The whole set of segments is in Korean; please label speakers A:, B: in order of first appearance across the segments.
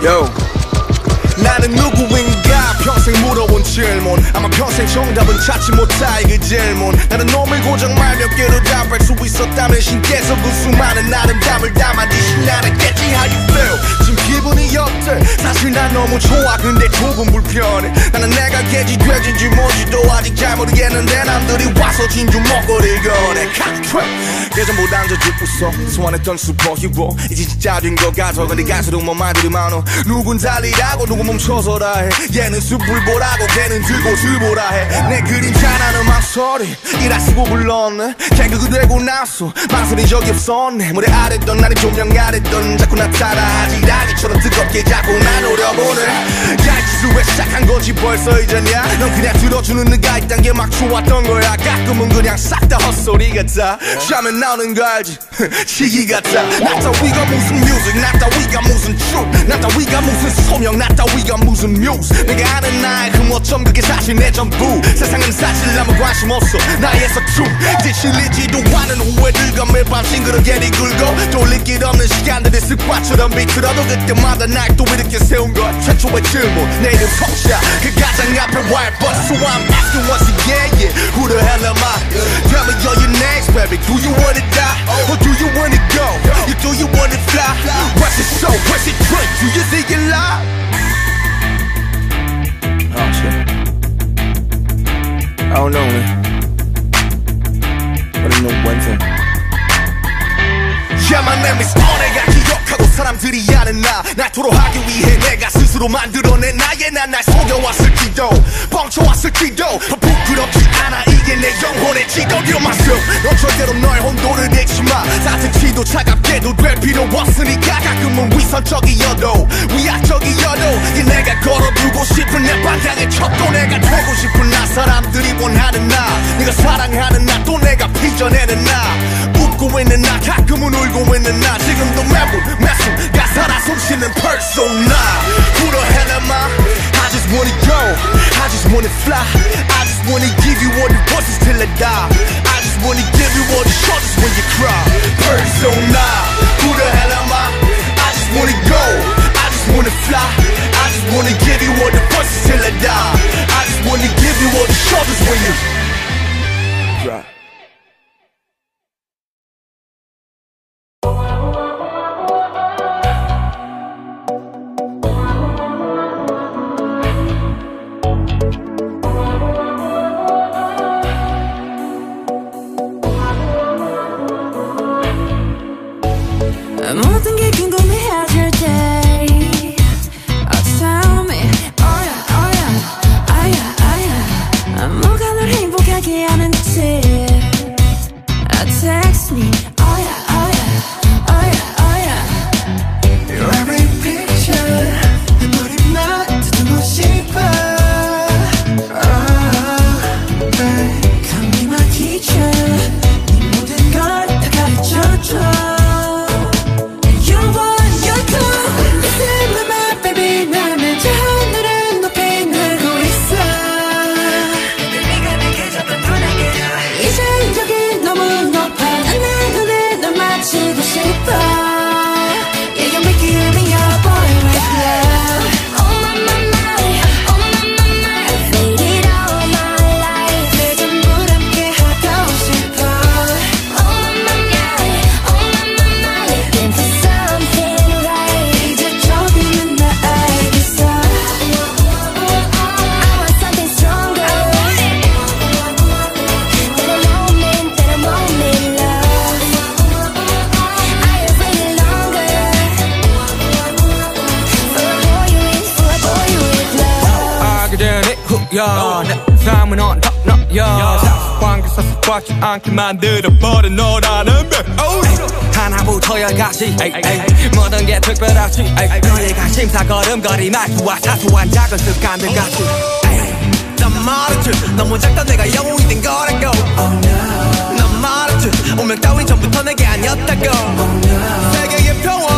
A: Yo. 질문. 아마 평생 정답은 찾지 못할 그 질문. 나는 놈을 고정 말몇 개로 답할 수 있었다면 신께서 그 수많은 아름답을 담아 주신 나는겠지. How you feel? 지금 기분이 어때? 사실 난 너무 좋아. 근데 조금 불편해. 나는 내가 개지 돼지인지 뭔지도 아직 잘 모르겠는데 남들이 와서 진주 먹거리를 꺼내 예전보단 더 웃어 소환했던 슈퍼히로. 이제 진짜 된것 같아 근데 갈수록 뭐 말들이 많어. 누군 달리라고 누군 멈춰서라 해. 쟤는 숲을 보라고 걔는 들꽃을 보라 해 내 그림자 나는 망설임이라 쓰고 불렀네. 걘 그게 되고 나서 망설인 적이 없었네. 무대 아래던가 아님 조명 아래던가 자꾸 나타나. 아지랑이처럼 뜨겁게 자꾸 날 노려보네. 야이 짓을 왜 시작한 건지 벌써 잊었냐? 넌 그냥 들어주는 누가 있단 게 막 좋았던 거야. 가끔은 그냥 싹 다 헛소리 같아. 취하면 나오는 거 알지. 치기 같아. 나 따위가 무슨 music 나 따위가 무슨 truth. 나 따위가 무슨 소명. 나 따위가 무슨 뮤즈 내가 아는 나의 흠 어쩜 그게 사실 내 전부 세상은 사실 아무 관심 없어 나의 서툼 이제 실리지도 않은 후회들과 매일 밤 싱그럽게 뒤굴고 돌릴 길 없는 시간들이 습관처럼 비틀어도 그때마다 날 또 이렇게 세운 것 최초의 질문 내 이름 성샤 그 가장 앞에 wild but so I'm asking once again yeah who the hell am I tell me you're your next baby do you wanna die or do you wanna go you do you wanna fly what's it so what's it drink do you think lie Oh shit. I don't know, man. But I know one thing. Yeah, my name is 가 기억하고 사람들이 아는 나 날토록 하기 위해 내가 스스로 만들어낸 나의 난날 속여왔을지도 뻥쳐왔을지도. 부끄럽지 않아 이게 내 영혼의 지도 You're myself 넌 절대로 너의 혼돈을 내지 마. 따뜻히도 차갑게도 될 필요 없으니까 가끔은 위선적이어도 위약적이어도 이 내가 걸어두고 싶은 내 방향의 척도 내가 되고 싶은 나 사람들이 원하는 나 네가 사랑하는 나 또 내가 빚어내는 나 웃고 있는 나 가끔은 울고 있는 나 지금도 매분 매순 가사라 숨쉬는 persona Who the hell am I? I just wanna go I just wanna fly I just wanna give you all the voices till I die I just wanna give you all the shoulders when you cry Persona Who the hell am I? I just wanna go I just wanna fly I just wanna give you all the voices till I die I just wanna give you all the shoulders when you cry
B: 행복하게 하는지 uh, Text me
C: 습관치 않게 만들어버린 너라는 백 하나부터 열까지. 모든 게 특별하지. 관심사 걸음걸이 말투와 사소한 작은 습관들 같이. 난 말했지. 너무 작다 내가 영웅이 된 거라고. 난 말했지. 운명 따윈 전부터 내게 아니었다고. 세계의 평화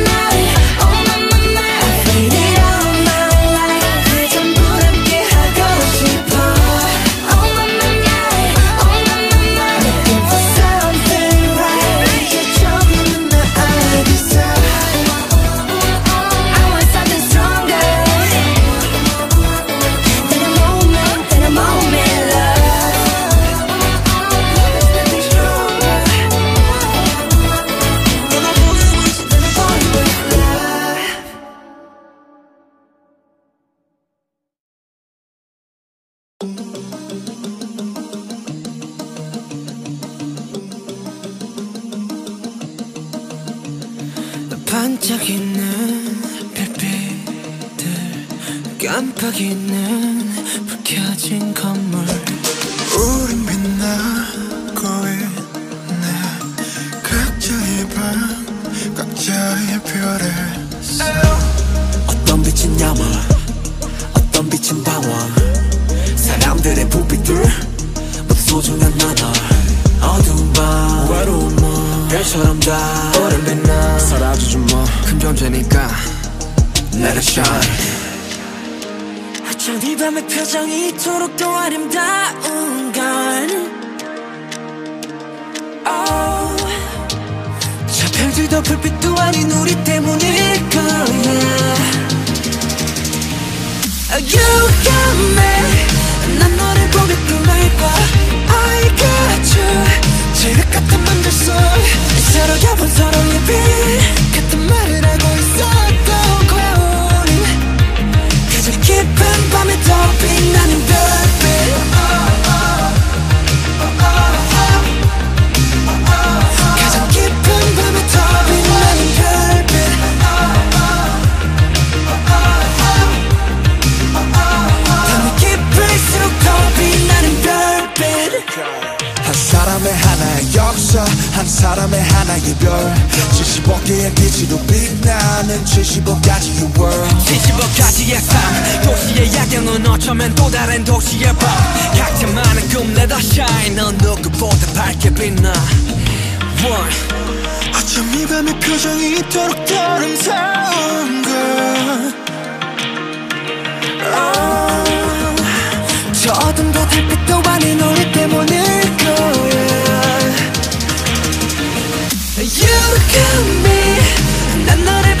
B: 깜빡이는 불 켜진 건물. 우린 빛나고 있네. 각자의 방 각자의 별을
C: 어떤 빛은 야망 어떤 빛은 방황. 사람들의 불빛들 모두 소중한 나날. 어두운 밤 외로운 몸 별처럼 다 오랜 빛나 사라지지 뭐큰 존재니까 Let it shine
B: 이 밤의 표정이 이토록 또 아름다운 건 oh. 저 별들도 불빛도 아닌 우리 때문일 거야. You got me. 난 너를 보며 꿈을 꿔 I got you. 지륵 같은 맘들 속 서로 겹은 서로의 빛. 같은 말을 하고 깊은 밤에 더 빛나는 별
A: 한 사람의 하나의 별. 75개의 빛으로 빛나는 75가지의 world.
D: 75가지의 삶. 도시의 야경은 어쩌면 또 다른 도시의 밤. 각자만의 꿈 내다 shine. 넌 누구보다 밝게 빛나. One.
B: 어쩜 이 밤의 표정이 이토록 더 아름다운 걸 oh. 저 어둠도 달빛도 아닌 우리 때문일 You got me 난 너를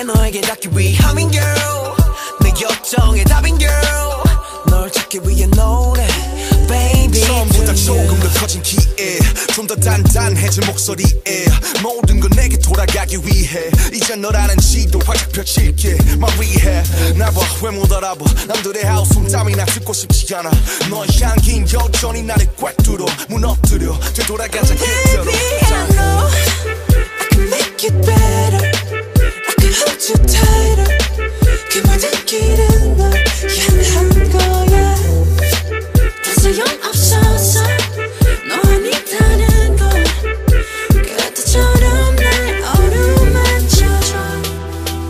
B: 게 너에게 닿기 위함인 girl. 내 요청의 답인 girl. 널 찾기 위해 노래 baby.
A: 처음보다 조금 더 커진 기에 좀 더 단단해진 목소리에 모든 건 내게 돌아가기 위해. 이제 너라는 지도 활짝 펼칠게. 마리해. 나봐 왜못 알아봐. 남들의 하우스 땀이나 듣고 싶지 않아. 너의 향긴 여전히 나를 꽉 뚫어. 무너뜨려. 되돌아가자 그대로.
B: Baby, I know I can make it better. You tighter. 그 모든 길은 널 향한 거야. 다 소용없어서 너 아니다는 걸. 그때처럼 날 어루만져줘.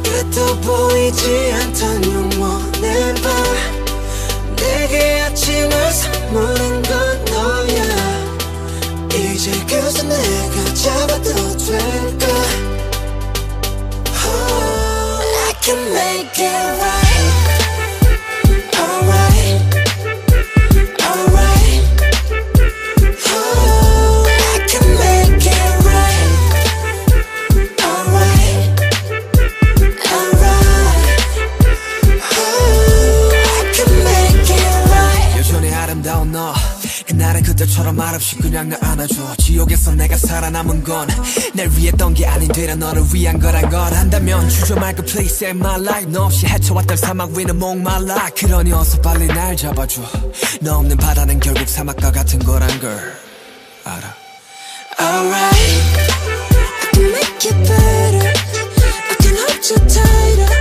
B: 끝도 보이지 않던 영원의 밤.
C: 남은 건 날 위했던 게 아닌 되려 너를 위한 거란 걸. 안다면 주저 말고 please save my life. 너 없이 헤쳐왔던 사막 위는 목말라. 그러니 어서 빨리 날 잡아줘. 너 없는 바다는 결국 사막과 같은 거란 걸. 알아.
B: Alright, I can make it better. I can hold you tighter.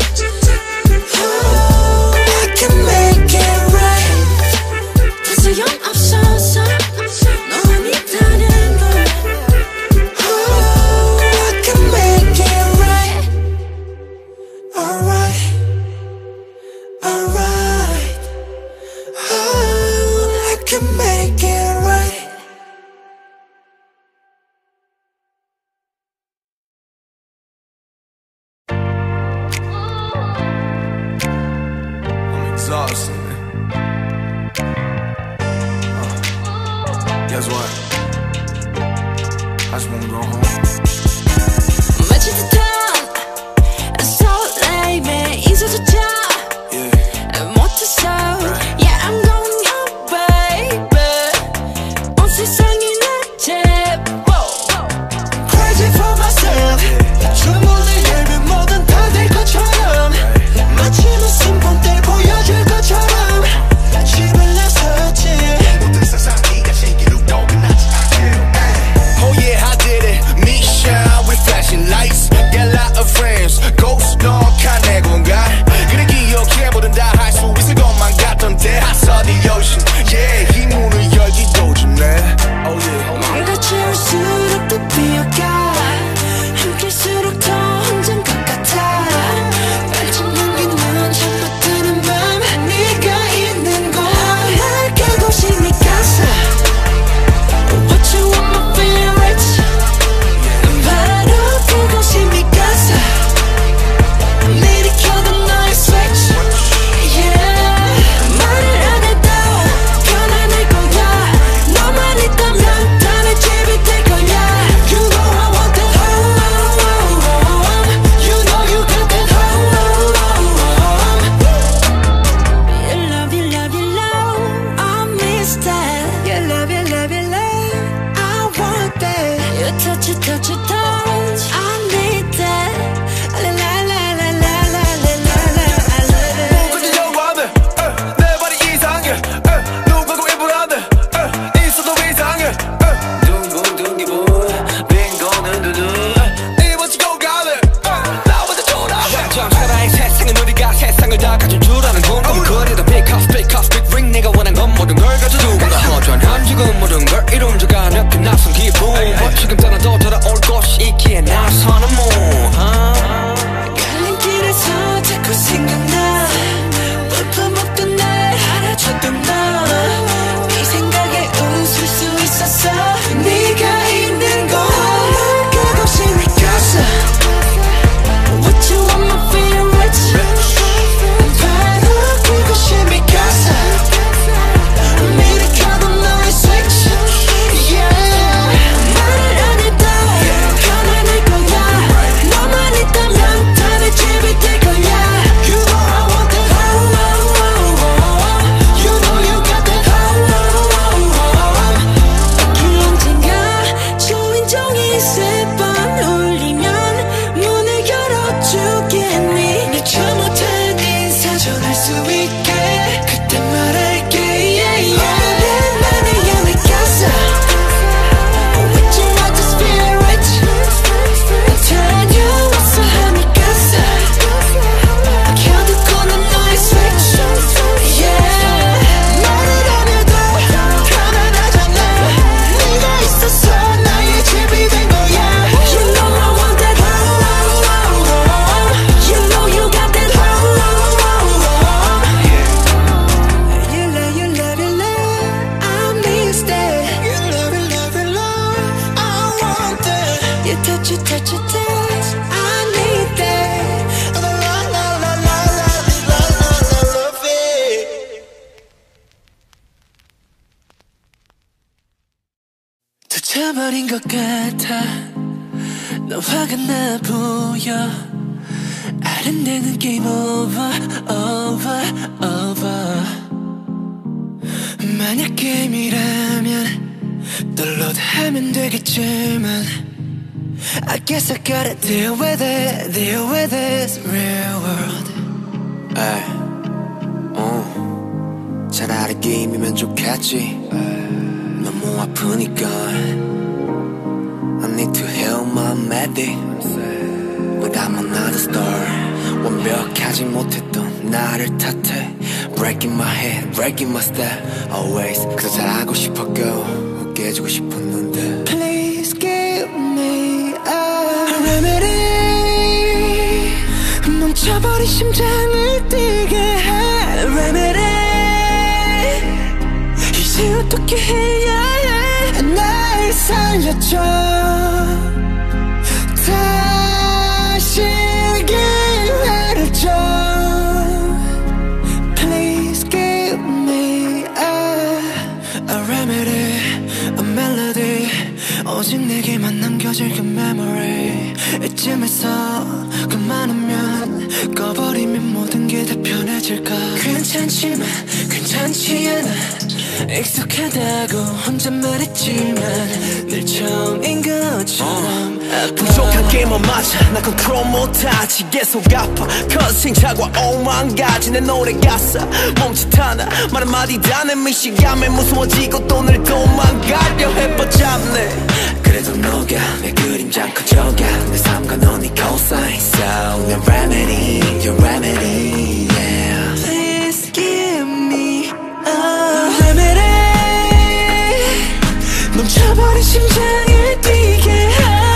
B: 져버린 것 같아. 넌 화가 나 보여. 아른대는 game over over over 만약 게임이라면 또 load하면 되겠지만. I guess I gotta deal with it deal with this real world
C: 에이, 어, 차라리 게임이면 좋겠지. 너무 아프니까. I need to heal my medic. But I'm another star. 완벽하지 못했던 나를 탓해. Breaking my head, breaking my step. Always. 그저 잘하고 싶었고, 깨지고 싶었는데.
B: 멈춰버린 심장을 뛰게 해. remedy 이제 어떻게 해야 해 날 살려줘. 다시 기회를 줘. Please give me a, a remedy, a melody. 오직 내게만 남겨질 그 memory. 이쯤에서 괜찮지만 괜찮지 않아. 익숙하다고 혼자 말했지만 늘 처음인 것처럼
C: 부족한 게임은 맞아. 나 컨트롤 못하지. 계속 아파. 'cause 시행착오와 오만 가지. 내 노래 가사 몸짓 하나. 말 한마디 다 내 미시감에 무서워지고 또 늘 도망가려 해. But 잡네. 그래도 너가 내 그림자는 커져가 내 삶과 너는 equal sign. So 내 remedy는 your remedy
B: 버린 심장을 뛰게 할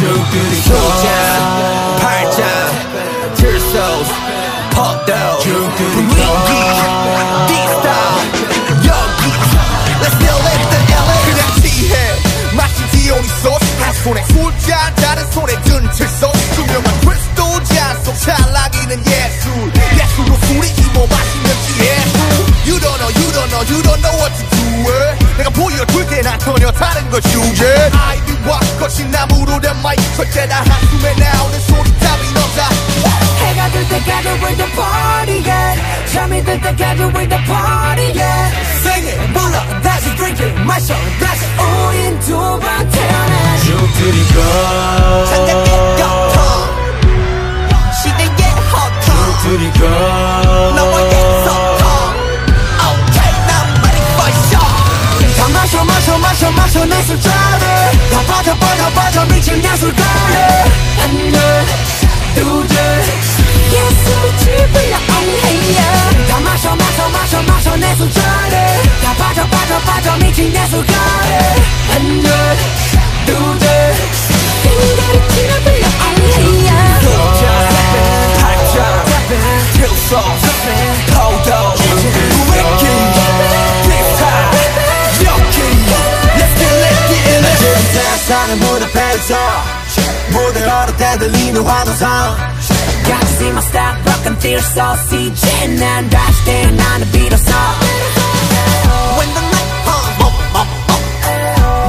C: 죽들이 소자 팔자 틸소스 퍽도 분위기 디스타 여기 Let's still live the LA
A: 그냥 티해 마치 디오니소스 한 손에 술잔 다른 손에 든 칠소 투명한 크리스도 잔속 찰나기는 예술 예술로 술이 입어 마시면 예술 You don't know you don't know you don't know what to do it. 내가 보여줄 때난 전혀 다른 걸 주제 아이비와 거친 나무로 된 마이크 절대 다 한숨에 나오는 소리 따윈 없다
B: 해가 들 때까지 we're the party yeah. 잠이 들 때까지 we're the party yeah. Sing it 불러 다시 drink it 마셔 다시 우린 두번 태어나
A: 웃을 거야 안녕 두제 예술을 불러 엉해야
B: 다 마셔 마셔 마셔 마셔 내 술자래 다 빠져 빠져 빠져 미친 내 술가래 안녕 두제
E: 핑계를 치러 불러 엉해야
D: Go, just
C: step in, hot, 무대에서 무대 얼어 대들리는 환호성
B: Got to see my style broken feel so CJ 난 다시 태어나는 비로소
C: When the night comes bum, bum, bum.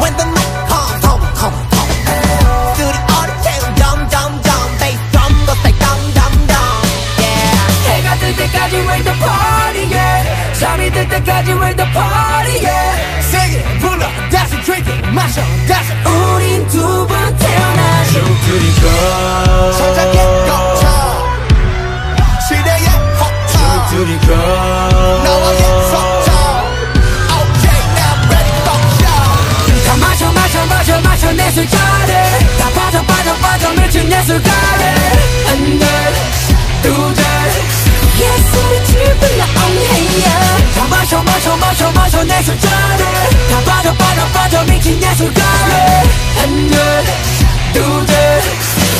C: When the night comes come come come 스튜디오를 채운 dum dum dum Bass drum 더 say dum dum dum Yeah
B: 해가 뜰 때까지 we're the party yeah 잠이 들 때까지 we're the party yeah
C: 세게 불러 it 마셔 다시
B: 우린 두 번 태어나지
C: 천장의 거쳐 시대의 허터 너와의 속터 Okay now ready for show
B: 다 마셔 마셔 마셔 마셔 내 술자리 다 빠져 빠져 빠져 미친 예술가래 하나 둘셋
E: 예술을 치며 불러 엉해야
B: 다 마셔 마셔 마셔 마셔 내 술자리 다 빠져 빠져 빠져 미친 예술가래 하나 둘셋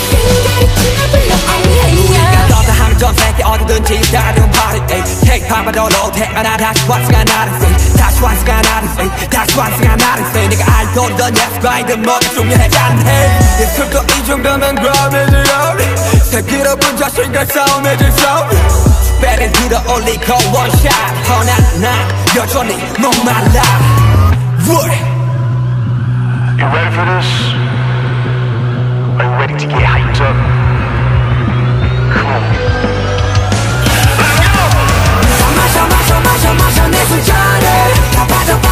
E: 핑계를 치며 불러 엉해야
D: 너다 하면 전 세계 어디든지 다른 태어나 다시 왔으가 나를 say 다시 왔으가 나를 say 다시 왔으가 나를 say 내가 알던 예술가이든 뭐든 중요하지 않네. 예술도 이 정도면 그럼이지 새끼로분 자신과 싸움해질 싸움 배를 들어 올리고 원샷 허나 난 여전히 목말라 What? You
C: ready for this? Are you ready to get hyped up? Come on. Let's
B: go!